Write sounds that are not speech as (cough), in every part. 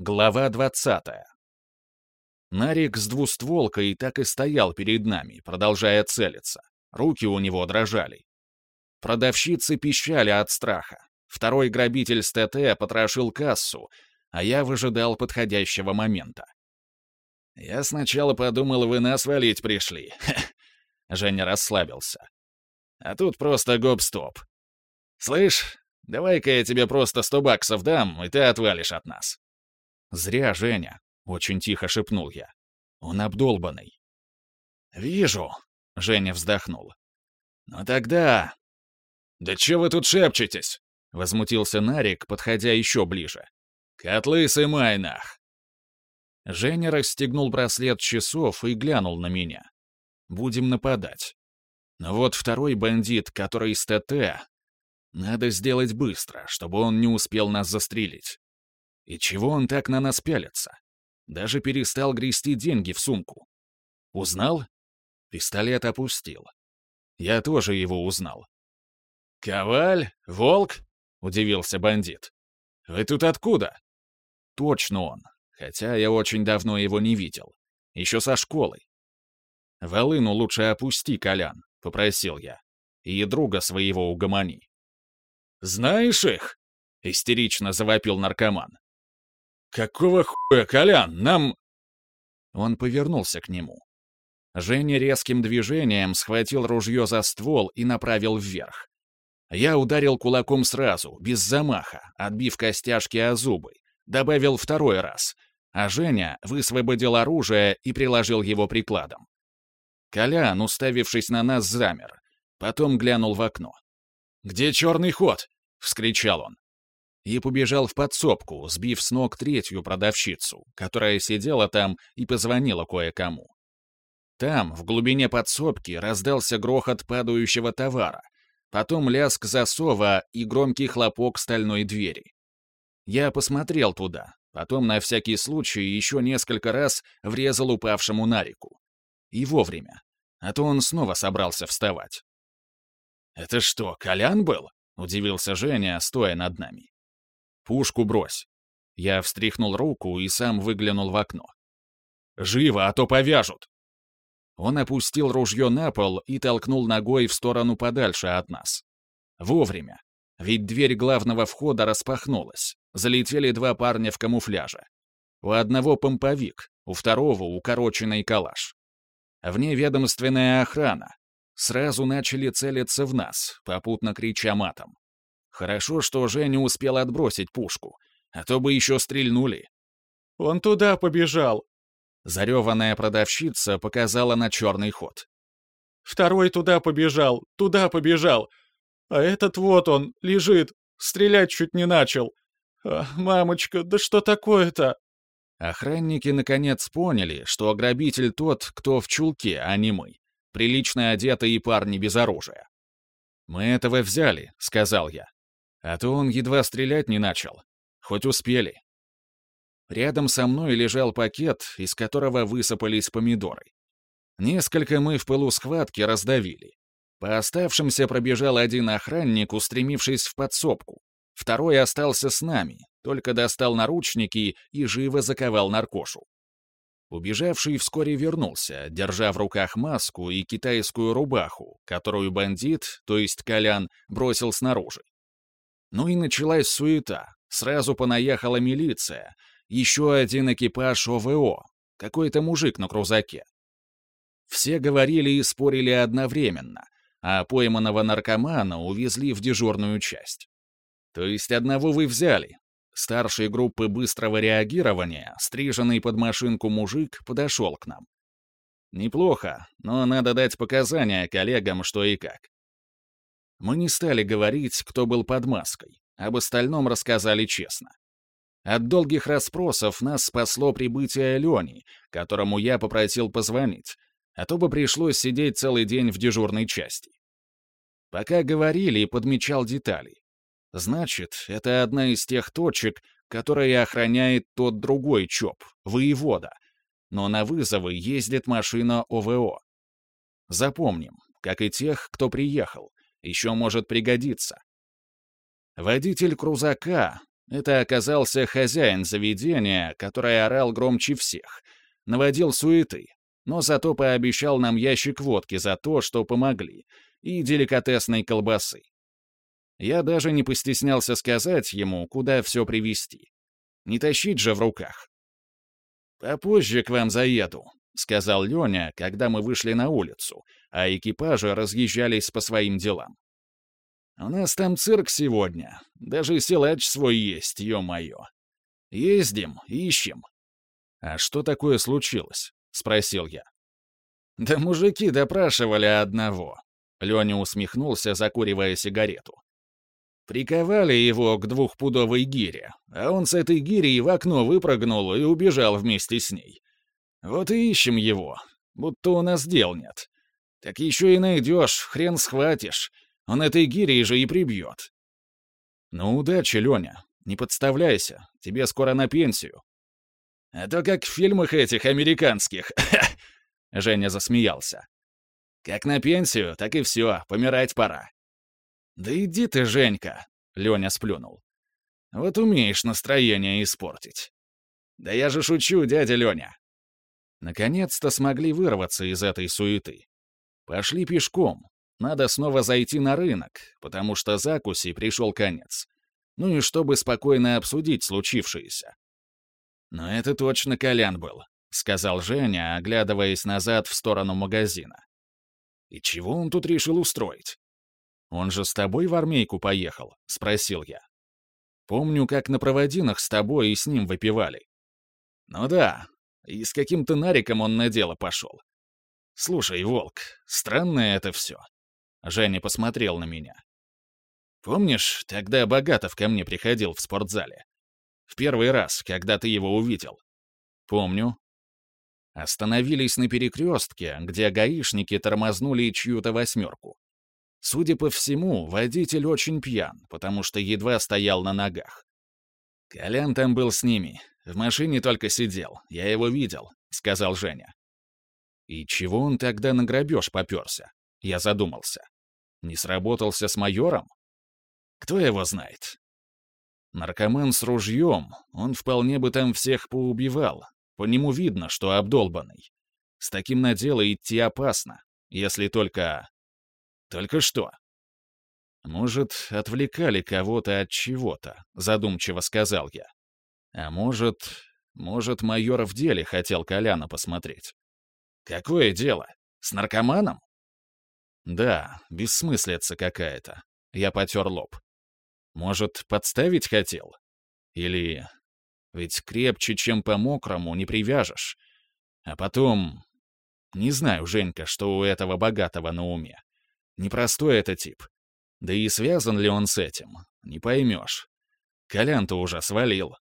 Глава 20. Нарик с двустволкой так и стоял перед нами, продолжая целиться. Руки у него дрожали. Продавщицы пищали от страха. Второй грабитель с ТТ потрошил кассу, а я выжидал подходящего момента. «Я сначала подумал, вы нас валить пришли». (laughs) Женя расслабился. «А тут просто гоп-стоп. Слышь, давай-ка я тебе просто сто баксов дам, и ты отвалишь от нас». «Зря, Женя», — очень тихо шепнул я. «Он обдолбанный». «Вижу», — Женя вздохнул. «Ну тогда...» «Да че вы тут шепчетесь?» — возмутился Нарик, подходя еще ближе. «Котлы сымай нах!» Женя расстегнул браслет часов и глянул на меня. «Будем нападать. Но вот второй бандит, который из ТТ, надо сделать быстро, чтобы он не успел нас застрелить. И чего он так на нас пялится? Даже перестал грести деньги в сумку. Узнал? Пистолет опустил. Я тоже его узнал. «Коваль? Волк?» — удивился бандит. «Вы тут откуда?» «Точно он, хотя я очень давно его не видел. Еще со школы». «Волыну лучше опусти, Колян», — попросил я. «И друга своего угомони». «Знаешь их?» — истерично завопил наркоман. «Какого хуя, Колян, нам...» Он повернулся к нему. Женя резким движением схватил ружье за ствол и направил вверх. Я ударил кулаком сразу, без замаха, отбив костяшки о зубы, добавил второй раз, а Женя высвободил оружие и приложил его прикладом. Колян, уставившись на нас, замер, потом глянул в окно. «Где черный ход?» — вскричал он и побежал в подсобку, сбив с ног третью продавщицу, которая сидела там и позвонила кое-кому. Там, в глубине подсобки, раздался грохот падающего товара, потом лязг засова и громкий хлопок стальной двери. Я посмотрел туда, потом на всякий случай еще несколько раз врезал упавшему Нарику. И вовремя, а то он снова собрался вставать. «Это что, Колян был?» — удивился Женя, стоя над нами. «Пушку брось». Я встряхнул руку и сам выглянул в окно. «Живо, а то повяжут!» Он опустил ружье на пол и толкнул ногой в сторону подальше от нас. Вовремя. Ведь дверь главного входа распахнулась. Залетели два парня в камуфляже. У одного помповик, у второго укороченный калаш. Вневедомственная охрана. Сразу начали целиться в нас, попутно крича матом. Хорошо, что Женя успел отбросить пушку, а то бы еще стрельнули. «Он туда побежал!» Зареванная продавщица показала на черный ход. «Второй туда побежал, туда побежал! А этот вот он, лежит, стрелять чуть не начал! А, мамочка, да что такое-то?» Охранники наконец поняли, что ограбитель тот, кто в чулке, а не мы. Прилично одетые парни без оружия. «Мы этого взяли», — сказал я. А то он едва стрелять не начал. Хоть успели. Рядом со мной лежал пакет, из которого высыпались помидоры. Несколько мы в пылу схватки раздавили. По оставшимся пробежал один охранник, устремившись в подсобку. Второй остался с нами, только достал наручники и живо заковал наркошу. Убежавший вскоре вернулся, держа в руках маску и китайскую рубаху, которую бандит, то есть Колян, бросил снаружи. Ну и началась суета. Сразу понаехала милиция. Еще один экипаж ОВО. Какой-то мужик на крузаке. Все говорили и спорили одновременно, а пойманного наркомана увезли в дежурную часть. То есть одного вы взяли. Старшей группы быстрого реагирования, стриженный под машинку мужик, подошел к нам. Неплохо, но надо дать показания коллегам, что и как. Мы не стали говорить, кто был под маской. Об остальном рассказали честно. От долгих расспросов нас спасло прибытие Лени, которому я попросил позвонить, а то бы пришлось сидеть целый день в дежурной части. Пока говорили, подмечал детали. Значит, это одна из тех точек, которые охраняет тот другой ЧОП, воевода. Но на вызовы ездит машина ОВО. Запомним, как и тех, кто приехал, еще может пригодиться. Водитель крузака, Это оказался хозяин заведения, который орал громче всех, наводил суеты, но зато пообещал нам ящик водки за то, что помогли, и деликатесной колбасы. Я даже не постеснялся сказать ему, куда все привезти. Не тащить же в руках. «Попозже к вам заеду», — сказал Леня, когда мы вышли на улицу, а экипажи разъезжались по своим делам. «У нас там цирк сегодня. Даже силач свой есть, ё-моё. Ездим, ищем». «А что такое случилось?» — спросил я. «Да мужики допрашивали одного». Леня усмехнулся, закуривая сигарету. Приковали его к двухпудовой гире, а он с этой гирей в окно выпрыгнул и убежал вместе с ней. Вот и ищем его, будто у нас дел нет. Так еще и найдешь, хрен схватишь. Он этой гирей же и прибьет. Ну, удачи, Леня. Не подставляйся, тебе скоро на пенсию. А то как в фильмах этих американских. (laughs) Женя засмеялся. Как на пенсию, так и все, помирать пора. Да иди ты, Женька, Леня сплюнул. Вот умеешь настроение испортить. Да я же шучу, дядя Леня. Наконец-то смогли вырваться из этой суеты. Пошли пешком. Надо снова зайти на рынок, потому что закуси пришел конец. Ну и чтобы спокойно обсудить случившееся. «Но это точно Колян был», — сказал Женя, оглядываясь назад в сторону магазина. «И чего он тут решил устроить?» «Он же с тобой в армейку поехал?» — спросил я. «Помню, как на проводинах с тобой и с ним выпивали». «Ну да, и с каким-то нариком он на дело пошел. Слушай, Волк, странное это все». Женя посмотрел на меня. «Помнишь, тогда Богатов ко мне приходил в спортзале? В первый раз, когда ты его увидел. Помню. Остановились на перекрестке, где гаишники тормознули чью-то восьмерку. Судя по всему, водитель очень пьян, потому что едва стоял на ногах. «Колян там был с ними. В машине только сидел. Я его видел», — сказал Женя. «И чего он тогда на грабеж попёрся?» Я задумался. «Не сработался с майором?» «Кто его знает? Наркоман с ружьем, он вполне бы там всех поубивал. По нему видно, что обдолбанный. С таким на дело идти опасно, если только... Только что? Может, отвлекали кого-то от чего-то, задумчиво сказал я. А может, может, майор в деле хотел Коляна посмотреть. Какое дело? С наркоманом? Да, бессмыслица какая-то. Я потер лоб. Может, подставить хотел? Или... Ведь крепче, чем по-мокрому, не привяжешь. А потом... Не знаю, Женька, что у этого богатого на уме. Непростой это тип. Да и связан ли он с этим, не поймешь. Колян-то уже свалил.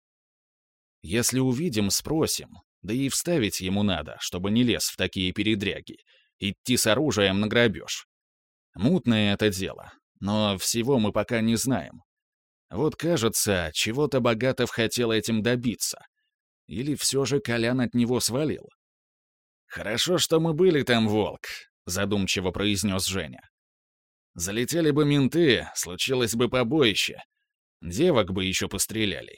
Если увидим, спросим. Да и вставить ему надо, чтобы не лез в такие передряги. Идти с оружием на грабеж. Мутное это дело, но всего мы пока не знаем. Вот кажется, чего-то Богатов хотел этим добиться. Или все же Колян от него свалил? «Хорошо, что мы были там, Волк», — задумчиво произнес Женя. «Залетели бы менты, случилось бы побоище. Девок бы еще постреляли».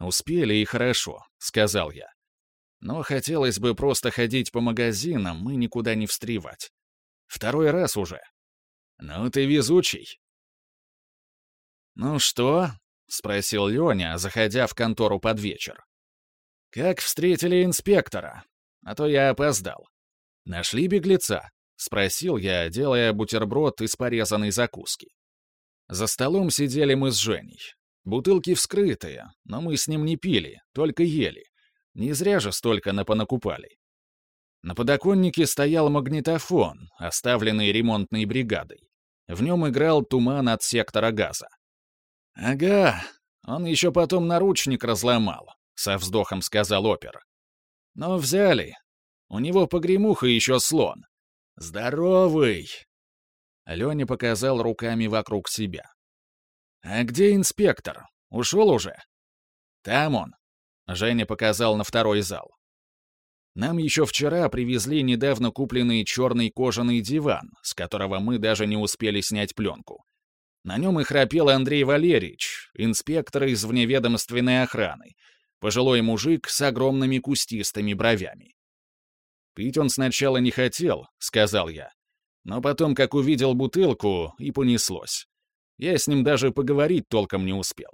«Успели и хорошо», — сказал я. «Но хотелось бы просто ходить по магазинам и никуда не встревать. Второй раз уже». «Ну ты везучий», «Ну что?» — спросил Леня, заходя в контору под вечер. «Как встретили инспектора? А то я опоздал. Нашли беглеца?» — спросил я, делая бутерброд из порезанной закуски. За столом сидели мы с Женей. Бутылки вскрытые, но мы с ним не пили, только ели. Не зря же столько напонакупали. На подоконнике стоял магнитофон, оставленный ремонтной бригадой. В нем играл туман от сектора газа. «Ага, он еще потом наручник разломал», — со вздохом сказал опер. «Но взяли. У него погремуха еще слон. Здоровый!» Леня показал руками вокруг себя. «А где инспектор? Ушел уже?» «Там он», — Женя показал на второй зал. Нам еще вчера привезли недавно купленный черный кожаный диван, с которого мы даже не успели снять пленку. На нем и храпел Андрей Валерьевич, инспектор из вневедомственной охраны, пожилой мужик с огромными кустистыми бровями. «Пить он сначала не хотел», — сказал я. Но потом, как увидел бутылку, и понеслось. Я с ним даже поговорить толком не успел.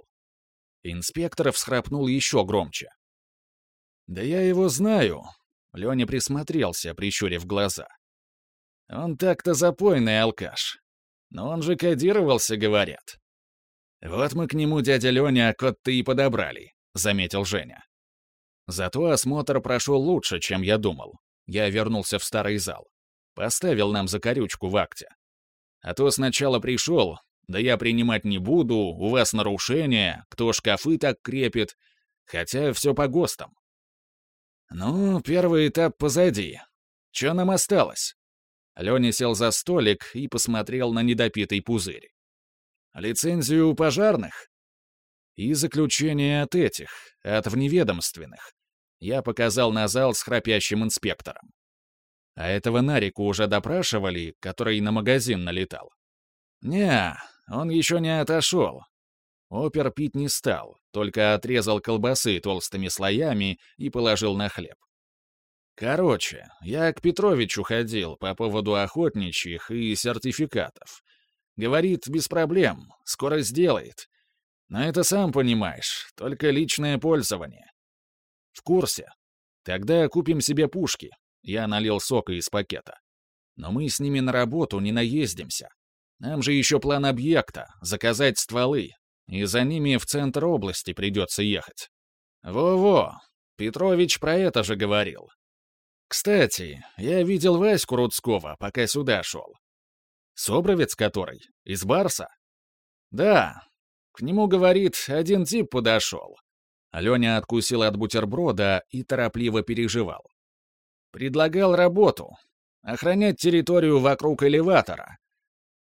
Инспектор всхрапнул еще громче. «Да я его знаю», — Леня присмотрелся, прищурив глаза. «Он так-то запойный алкаш. Но он же кодировался, говорят». «Вот мы к нему, дядя Леня, кот-то и подобрали», — заметил Женя. Зато осмотр прошел лучше, чем я думал. Я вернулся в старый зал. Поставил нам закорючку в акте. А то сначала пришел, да я принимать не буду, у вас нарушение, кто шкафы так крепит, хотя все по ГОСТам. Ну, первый этап позади. Че нам осталось? Леня сел за столик и посмотрел на недопитый пузырь. Лицензию у пожарных? И заключение от этих, от вневедомственных. Я показал на зал с храпящим инспектором. А этого Нарику уже допрашивали, который на магазин налетал. Не, он еще не отошел. Опер пить не стал, только отрезал колбасы толстыми слоями и положил на хлеб. Короче, я к Петровичу ходил по поводу охотничьих и сертификатов. Говорит, без проблем, скоро сделает. Но это сам понимаешь, только личное пользование. В курсе. Тогда купим себе пушки. Я налил сока из пакета. Но мы с ними на работу не наездимся. Нам же еще план объекта — заказать стволы, и за ними в центр области придется ехать. Во-во, Петрович про это же говорил. Кстати, я видел Ваську Рудского, пока сюда шел. Собровец который? Из Барса? Да. К нему, говорит, один тип подошел. Леня откусил от бутерброда и торопливо переживал. Предлагал работу. Охранять территорию вокруг элеватора.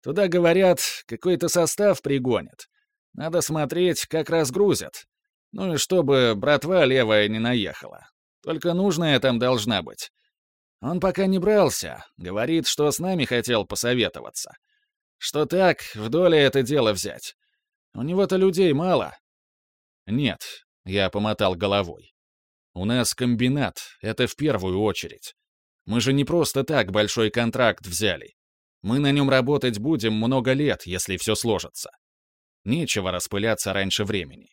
Туда, говорят, какой-то состав пригонят. Надо смотреть, как разгрузят. Ну и чтобы братва левая не наехала. Только нужная там должна быть. Он пока не брался, говорит, что с нами хотел посоветоваться. Что так, вдоль это дело взять. У него-то людей мало. Нет, я помотал головой. У нас комбинат, это в первую очередь. Мы же не просто так большой контракт взяли. Мы на нем работать будем много лет, если все сложится. Нечего распыляться раньше времени.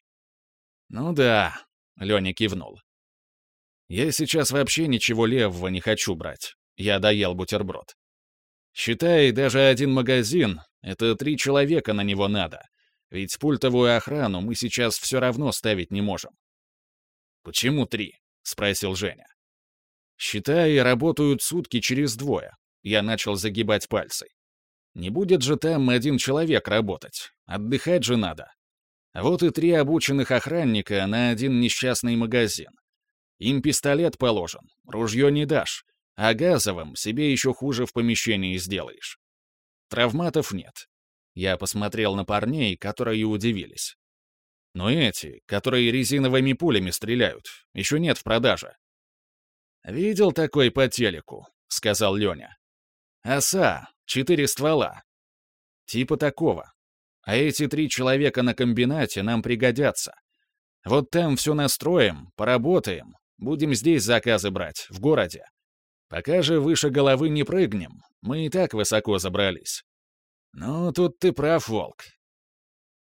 Ну да, Леня кивнул. Я сейчас вообще ничего левого не хочу брать. Я доел бутерброд. Считай, даже один магазин — это три человека на него надо. Ведь пультовую охрану мы сейчас все равно ставить не можем. «Почему три?» — спросил Женя. «Считай, работают сутки через двое. Я начал загибать пальцы. Не будет же там один человек работать. Отдыхать же надо. Вот и три обученных охранника на один несчастный магазин. Им пистолет положен, ружье не дашь, а газовым себе еще хуже в помещении сделаешь. Травматов нет. Я посмотрел на парней, которые удивились. Но эти, которые резиновыми пулями стреляют, еще нет в продаже. «Видел такой по телеку», — сказал Леня. Оса, четыре ствола. Типа такого. А эти три человека на комбинате нам пригодятся. Вот там все настроим, поработаем, будем здесь заказы брать, в городе. Пока же выше головы не прыгнем, мы и так высоко забрались. Ну, тут ты прав, Волк.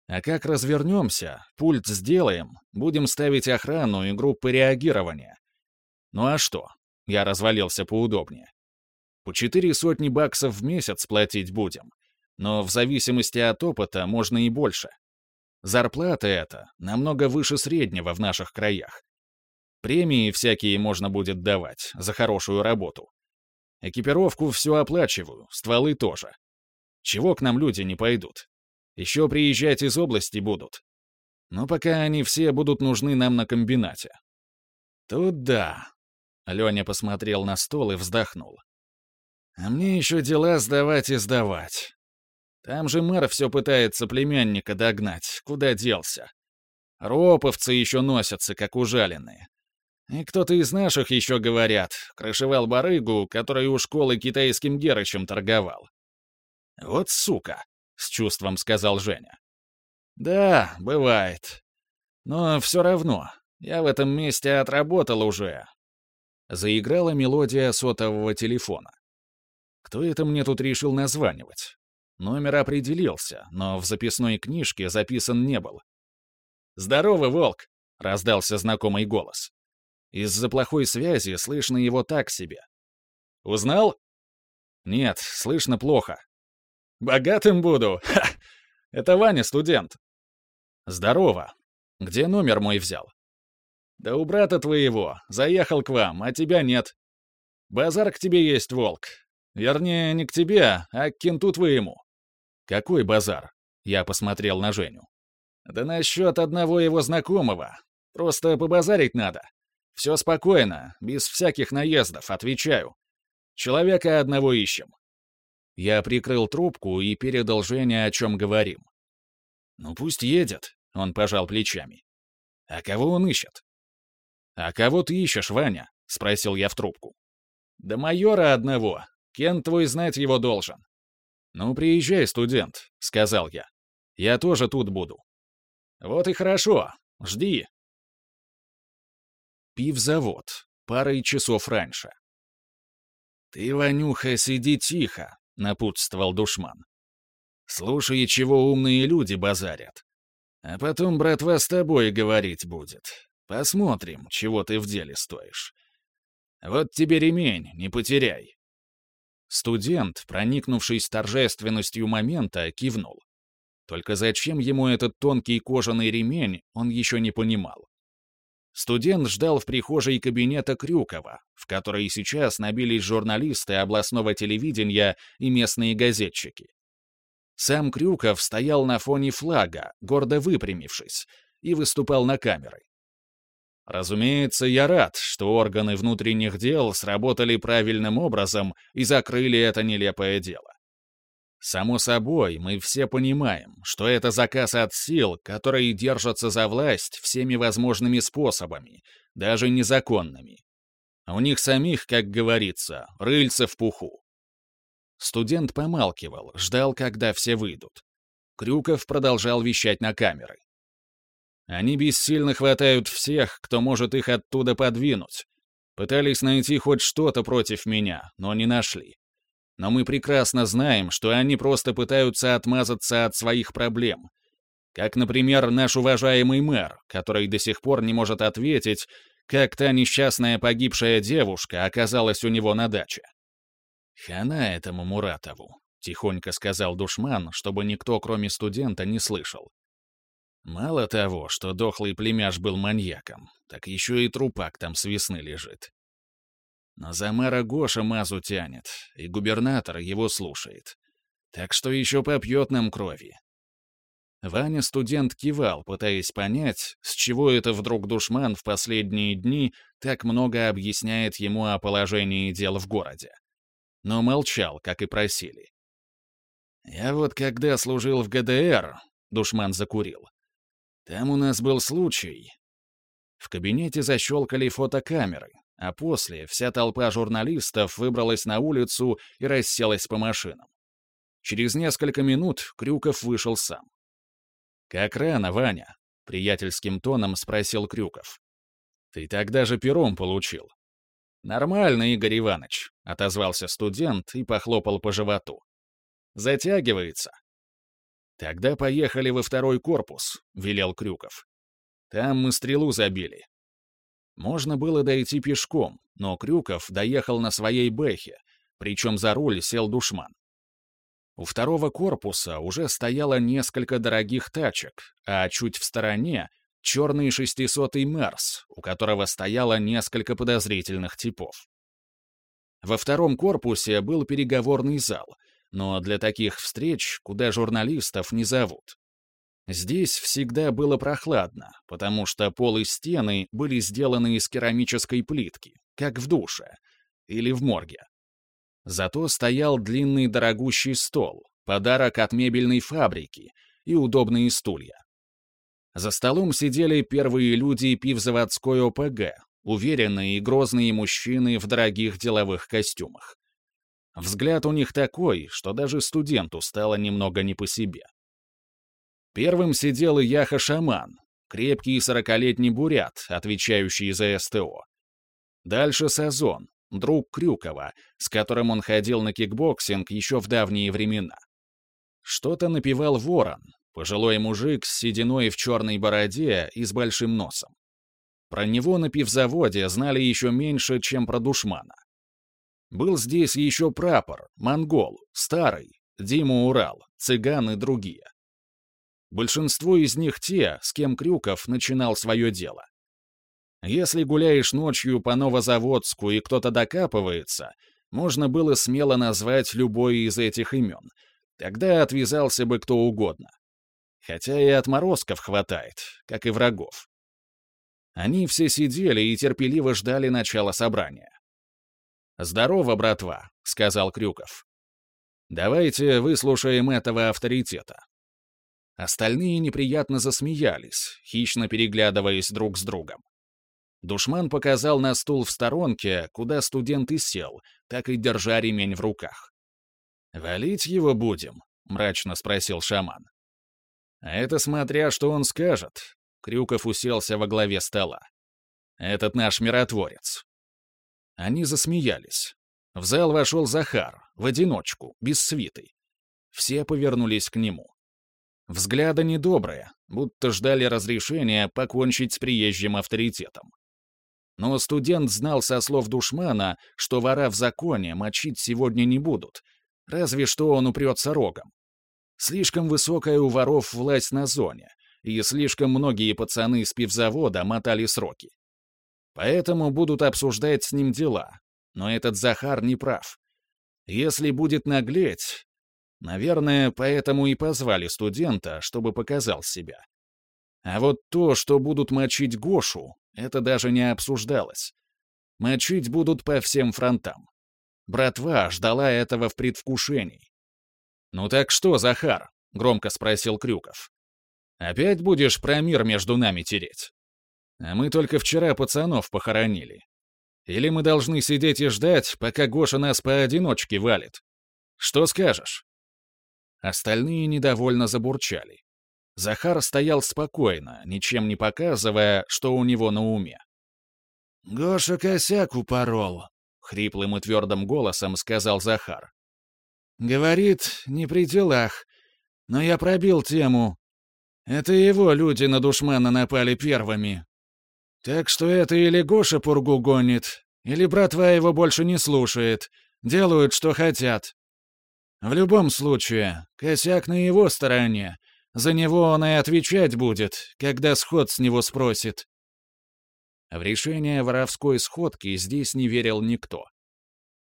А как развернемся, пульт сделаем, будем ставить охрану и группы реагирования. Ну а что? Я развалился поудобнее. По четыре сотни баксов в месяц платить будем. Но в зависимости от опыта можно и больше. Зарплата эта намного выше среднего в наших краях. Премии всякие можно будет давать за хорошую работу. Экипировку все оплачиваю, стволы тоже. Чего к нам люди не пойдут? Еще приезжать из области будут. Но пока они все будут нужны нам на комбинате. Тут да. Леня посмотрел на стол и вздохнул. А мне еще дела сдавать и сдавать. Там же мэр все пытается племянника догнать, куда делся. Роповцы еще носятся, как ужаленные. И кто-то из наших еще, говорят, крышевал барыгу, который у школы китайским герычем торговал. Вот сука. — с чувством сказал Женя. «Да, бывает. Но все равно, я в этом месте отработал уже». Заиграла мелодия сотового телефона. Кто это мне тут решил названивать? Номер определился, но в записной книжке записан не был. «Здорово, Волк!» — раздался знакомый голос. Из-за плохой связи слышно его так себе. «Узнал?» «Нет, слышно плохо». «Богатым буду! (laughs) Ха! Это Ваня, студент». «Здорово. Где номер мой взял?» «Да у брата твоего. Заехал к вам, а тебя нет. Базар к тебе есть, Волк. Вернее, не к тебе, а к кенту твоему». «Какой базар?» Я посмотрел на Женю. «Да насчет одного его знакомого. Просто побазарить надо. Все спокойно, без всяких наездов, отвечаю. Человека одного ищем». Я прикрыл трубку и передал Жене, о чем говорим. «Ну пусть едет», — он пожал плечами. «А кого он ищет?» «А кого ты ищешь, Ваня?» — спросил я в трубку. «Да майора одного. Кен твой знать его должен. «Ну, приезжай, студент», — сказал я. «Я тоже тут буду». «Вот и хорошо. Жди». Пивзавод. Парой часов раньше. «Ты, Ванюха, сиди тихо», — напутствовал душман. «Слушай, чего умные люди базарят. А потом братва с тобой говорить будет. Посмотрим, чего ты в деле стоишь. Вот тебе ремень, не потеряй. Студент, проникнувшись торжественностью момента, кивнул. Только зачем ему этот тонкий кожаный ремень, он еще не понимал. Студент ждал в прихожей кабинета Крюкова, в который сейчас набились журналисты областного телевидения и местные газетчики. Сам Крюков стоял на фоне флага, гордо выпрямившись, и выступал на камеры. Разумеется, я рад, что органы внутренних дел сработали правильным образом и закрыли это нелепое дело. Само собой, мы все понимаем, что это заказ от сил, которые держатся за власть всеми возможными способами, даже незаконными. У них самих, как говорится, рыльца в пуху. Студент помалкивал, ждал, когда все выйдут. Крюков продолжал вещать на камеры. Они бессильно хватают всех, кто может их оттуда подвинуть. Пытались найти хоть что-то против меня, но не нашли. Но мы прекрасно знаем, что они просто пытаются отмазаться от своих проблем. Как, например, наш уважаемый мэр, который до сих пор не может ответить, как та несчастная погибшая девушка оказалась у него на даче. «Хана этому Муратову», — тихонько сказал душман, чтобы никто, кроме студента, не слышал. Мало того, что дохлый племяш был маньяком, так еще и трупак там с весны лежит. Но за мэра Гоша мазу тянет, и губернатор его слушает. Так что еще попьет нам крови. Ваня студент кивал, пытаясь понять, с чего это вдруг душман в последние дни так много объясняет ему о положении дел в городе. Но молчал, как и просили. «Я вот когда служил в ГДР», — душман закурил, там у нас был случай. В кабинете защелкали фотокамеры, а после вся толпа журналистов выбралась на улицу и расселась по машинам. Через несколько минут Крюков вышел сам. «Как рано, Ваня?» — приятельским тоном спросил Крюков. «Ты тогда же пером получил». «Нормально, Игорь Иванович», — отозвался студент и похлопал по животу. «Затягивается». «Тогда поехали во второй корпус», — велел Крюков. «Там мы стрелу забили». Можно было дойти пешком, но Крюков доехал на своей бэхе, причем за руль сел душман. У второго корпуса уже стояло несколько дорогих тачек, а чуть в стороне — черный шестисотый Мерс, у которого стояло несколько подозрительных типов. Во втором корпусе был переговорный зал, но для таких встреч, куда журналистов не зовут. Здесь всегда было прохладно, потому что пол и стены были сделаны из керамической плитки, как в душе или в морге. Зато стоял длинный дорогущий стол, подарок от мебельной фабрики и удобные стулья. За столом сидели первые люди пивзаводской ОПГ, уверенные и грозные мужчины в дорогих деловых костюмах. Взгляд у них такой, что даже студенту стало немного не по себе. Первым сидел Яха-шаман, крепкий сорокалетний бурят, отвечающий за СТО. Дальше Сазон, друг Крюкова, с которым он ходил на кикбоксинг еще в давние времена. Что-то напевал ворон, пожилой мужик с сединой в черной бороде и с большим носом. Про него на пивзаводе знали еще меньше, чем про душмана. Был здесь еще прапор, монгол, старый, Дима Урал, цыган и другие. Большинство из них те, с кем Крюков начинал свое дело. Если гуляешь ночью по Новозаводску и кто-то докапывается, можно было смело назвать любой из этих имен. Тогда отвязался бы кто угодно. Хотя и отморозков хватает, как и врагов. Они все сидели и терпеливо ждали начала собрания. «Здорово, братва», — сказал Крюков. «Давайте выслушаем этого авторитета». Остальные неприятно засмеялись, хищно переглядываясь друг с другом. Душман показал на стул в сторонке, куда студент и сел, так и держа ремень в руках. «Валить его будем?» — мрачно спросил шаман. «А это смотря, что он скажет». Крюков уселся во главе стола. «Этот наш миротворец». Они засмеялись. В зал вошел Захар, в одиночку, без свиты. Все повернулись к нему. Взгляды недобрые, будто ждали разрешения покончить с приезжим авторитетом. Но студент знал со слов душмана, что вора в законе мочить сегодня не будут, разве что он упрется рогом. Слишком высокая у воров власть на зоне, и слишком многие пацаны с пивзавода мотали сроки. Поэтому будут обсуждать с ним дела. Но этот Захар не прав. Если будет наглеть, Наверное, поэтому и позвали студента, чтобы показал себя. А вот то, что будут мочить Гошу, это даже не обсуждалось. Мочить будут по всем фронтам. Братва ждала этого в предвкушении. «Ну так что, Захар?» — громко спросил Крюков. «Опять будешь про мир между нами тереть? А мы только вчера пацанов похоронили. Или мы должны сидеть и ждать, пока Гоша нас поодиночке валит? Что скажешь?» Остальные недовольно забурчали. Захар стоял спокойно, ничем не показывая, что у него на уме. «Гоша косяк упорол», — хриплым и твердым голосом сказал Захар. «Говорит, не при делах, но я пробил тему. Это его люди на душмана напали первыми. Так что это или Гоша пургу гонит, или братва его больше не слушает, делают, что хотят. В любом случае, косяк на его стороне. За него он и отвечать будет, когда сход с него спросит. В решение воровской сходки здесь не верил никто.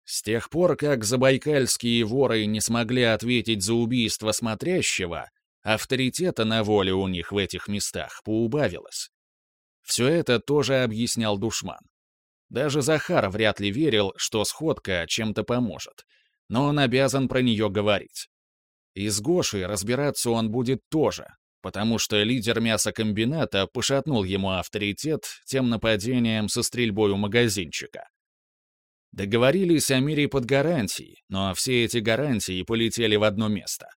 С тех пор, как забайкальские воры не смогли ответить за убийство смотрящего, авторитета на воле у них в этих местах поубавилось. Все это тоже объяснял душман. Даже Захар вряд ли верил, что сходка чем-то поможет — но он обязан про нее говорить. И с Гошей разбираться он будет тоже, потому что лидер мясокомбината пошатнул ему авторитет тем нападением со стрельбой у магазинчика. Договорились о мире под гарантией, но все эти гарантии полетели в одно место.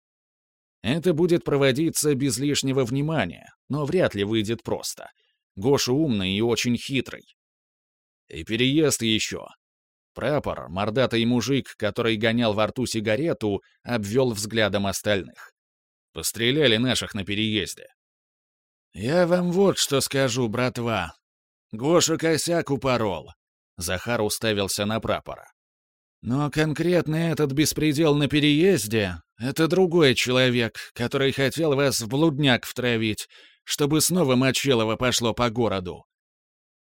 Это будет проводиться без лишнего внимания, но вряд ли выйдет просто. Гоша умный и очень хитрый. И переезд еще. Прапор, мордатый мужик, который гонял во рту сигарету, обвел взглядом остальных. Постреляли наших на переезде. «Я вам вот что скажу, братва. Гоша косяк упорол». Захар уставился на прапора. «Но конкретно этот беспредел на переезде — это другой человек, который хотел вас в блудняк втравить, чтобы снова Мочилово пошло по городу».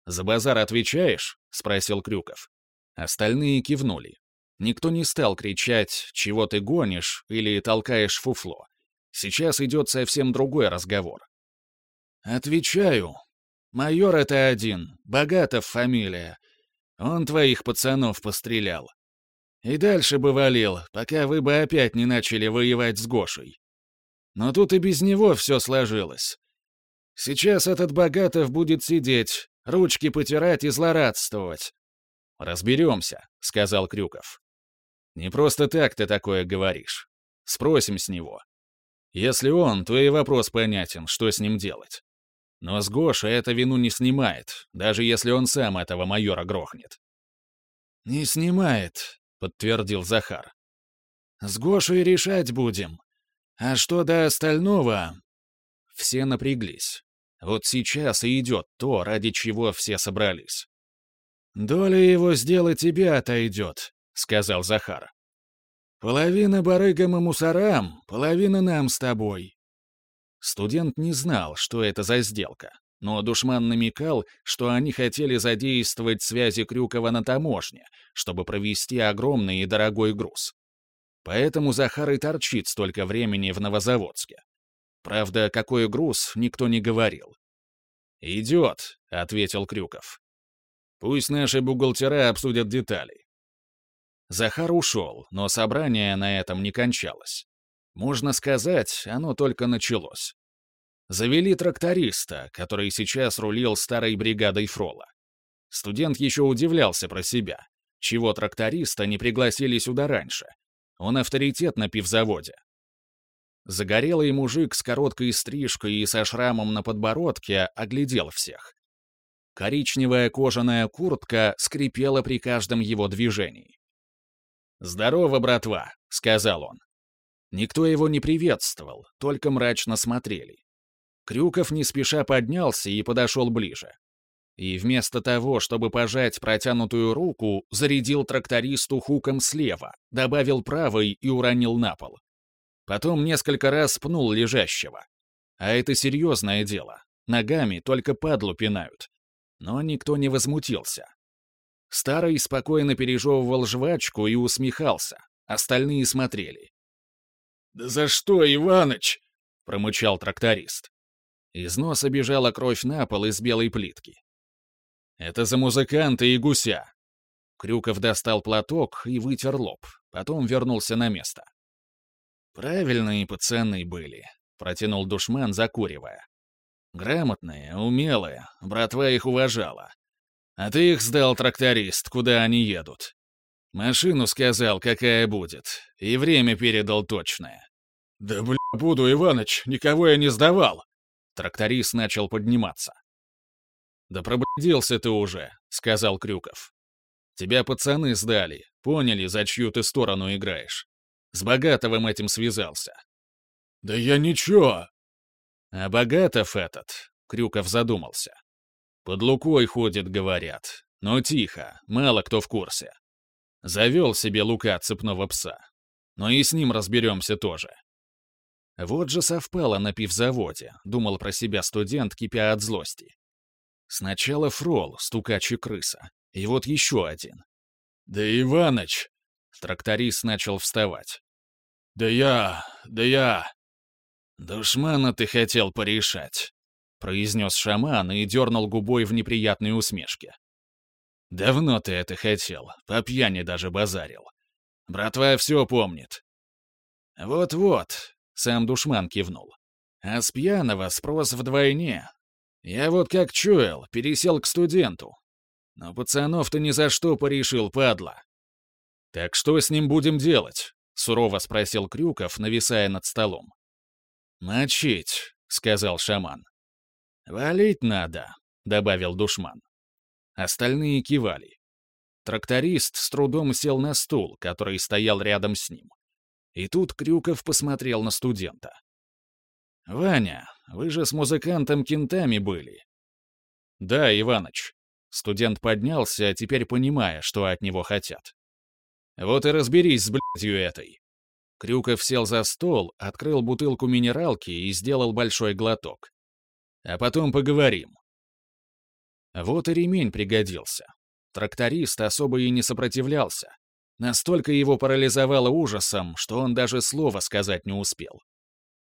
«За базар отвечаешь?» — спросил Крюков. Остальные кивнули. Никто не стал кричать «чего ты гонишь» или «толкаешь фуфло». Сейчас идет совсем другой разговор. «Отвечаю. Майор это один, Богатов фамилия. Он твоих пацанов пострелял. И дальше бы валил, пока вы бы опять не начали воевать с Гошей. Но тут и без него все сложилось. Сейчас этот Богатов будет сидеть, ручки потирать и злорадствовать, «Разберемся», — сказал Крюков. Не просто так ты такое говоришь. Спросим с него. Если он, то и вопрос понятен, что с ним делать. Но с Гоши это вину не снимает, даже если он сам этого майора грохнет. «Не снимает», — подтвердил Захар. «С Гошей решать будем. А что до остального?» Все напряглись. Вот сейчас и идет то, ради чего все собрались. «Доля его сделать тебе отойдет», — сказал Захар. «Половина барыгам и мусорам, половина нам с тобой». Студент не знал, что это за сделка, но душман намекал, что они хотели задействовать связи Крюкова на таможне, чтобы провести огромный и дорогой груз. Поэтому Захар и торчит столько времени в Новозаводске. Правда, какой груз, никто не говорил. «Идет», — ответил Крюков. «Пусть наши бухгалтера обсудят детали». Захар ушел, но собрание на этом не кончалось. Можно сказать, оно только началось. Завели тракториста, который сейчас рулил старой бригадой Фрола. Студент еще удивлялся про себя, чего тракториста не пригласили сюда раньше, он авторитет на пивзаводе. Загорелый мужик с короткой стрижкой и со шрамом на подбородке оглядел всех. Коричневая кожаная куртка скрипела при каждом его движении. «Здорово, братва», — сказал он. Никто его не приветствовал, только мрачно смотрели. Крюков не спеша поднялся и подошел ближе и вместо того, чтобы пожать протянутую руку, зарядил трактористу хуком слева, добавил правой и уронил на пол. Потом несколько раз пнул лежащего. А это серьезное дело. Ногами только падлу пинают. Но никто не возмутился. Старый спокойно пережевывал жвачку и усмехался. Остальные смотрели. «Да за что, Иваныч?» — промычал тракторист. Из носа бежала кровь на пол из белой плитки. Это за музыканта и гуся. Крюков достал платок и вытер лоб, потом вернулся на место. Правильные пацаны были, протянул душман, закуривая. Грамотные, умелые, братва их уважала. А ты их сдал, тракторист, куда они едут. Машину сказал, какая будет, и время передал точное. «Да, бля, буду, Иваныч, никого я не сдавал!» Тракторист начал подниматься. «Да пробудился ты уже», — сказал Крюков. «Тебя пацаны сдали, поняли, за чью ты сторону играешь. С Богатовым этим связался». «Да я ничего». «А Богатов этот», — Крюков задумался. «Под Лукой ходит, говорят. Но тихо, мало кто в курсе. Завел себе Лука цепного пса. Но и с ним разберемся тоже». Вот же совпало на пивзаводе, думал про себя студент, кипя от злости. Сначала Фрол, стукач и крыса. И вот еще один. «Да Иваныч!» Тракторист начал вставать. «Да я... да я...» «Душмана ты хотел порешать», — произнес шаман и дернул губой в неприятной усмешке. «Давно ты это хотел, по пьяни даже базарил. Братва все помнит». «Вот-вот», — сам душман кивнул. «А с пьяного спрос вдвойне, я вот как чуял, пересел к студенту. Но пацанов ты ни за что порешил, падла. Так что с ним будем делать? Сурово спросил Крюков, нависая над столом. «Мочить», — сказал шаман. «Валить надо», — добавил душман. Остальные кивали. Тракторист с трудом сел на стул, который стоял рядом с ним. И тут Крюков посмотрел на студента. «Ваня, вы же с музыкантом кентами были». «Да, Иваныч». Студент поднялся, теперь понимая, что от него хотят. «Вот и разберись с блядью этой». Крюков сел за стол, открыл бутылку минералки и сделал большой глоток. «А потом поговорим». Вот и ремень пригодился. Тракторист особо и не сопротивлялся. Настолько его парализовало ужасом, что он даже слова сказать не успел.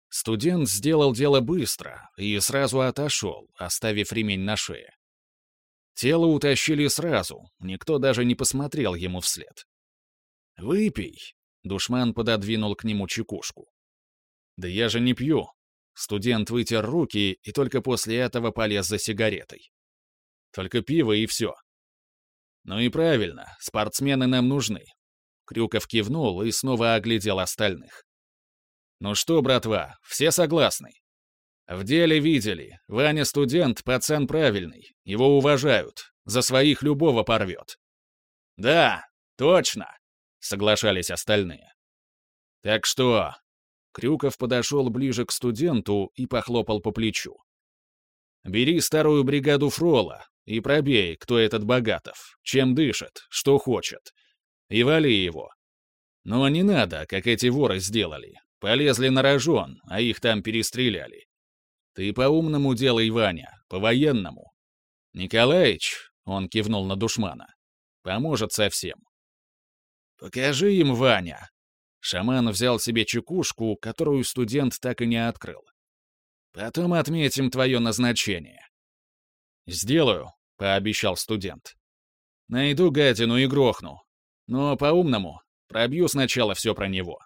Студент сделал дело быстро и сразу отошел, оставив ремень на шее. Тело утащили сразу, никто даже не посмотрел ему вслед. «Выпей», — душман пододвинул к нему чекушку. «Да я же не пью». Студент вытер руки и только после этого полез за сигаретой. «Только пиво и все». «Ну и правильно, спортсмены нам нужны». Крюков кивнул и снова оглядел остальных. «Ну что, братва, все согласны?» «В деле видели. Ваня студент, пацан правильный. Его уважают. За своих любого порвет». «Да, точно», — соглашались остальные. «Так что...» Крюков подошел ближе к студенту и похлопал по плечу. «Бери старую бригаду Фрола и пробей, кто этот Богатов, чем дышит, что хочет. И вали его. Но не надо, как эти воры сделали. Полезли на рожон, а их там перестреляли. Ты по-умному делай, Ваня, по-военному. Николаич, он кивнул на душмана, поможет совсем. Покажи им, Ваня. Шаман взял себе чекушку, которую студент так и не открыл. Потом отметим твое назначение. Сделаю, пообещал студент. Найду гадину и грохну. Но по-умному пробью сначала все про него.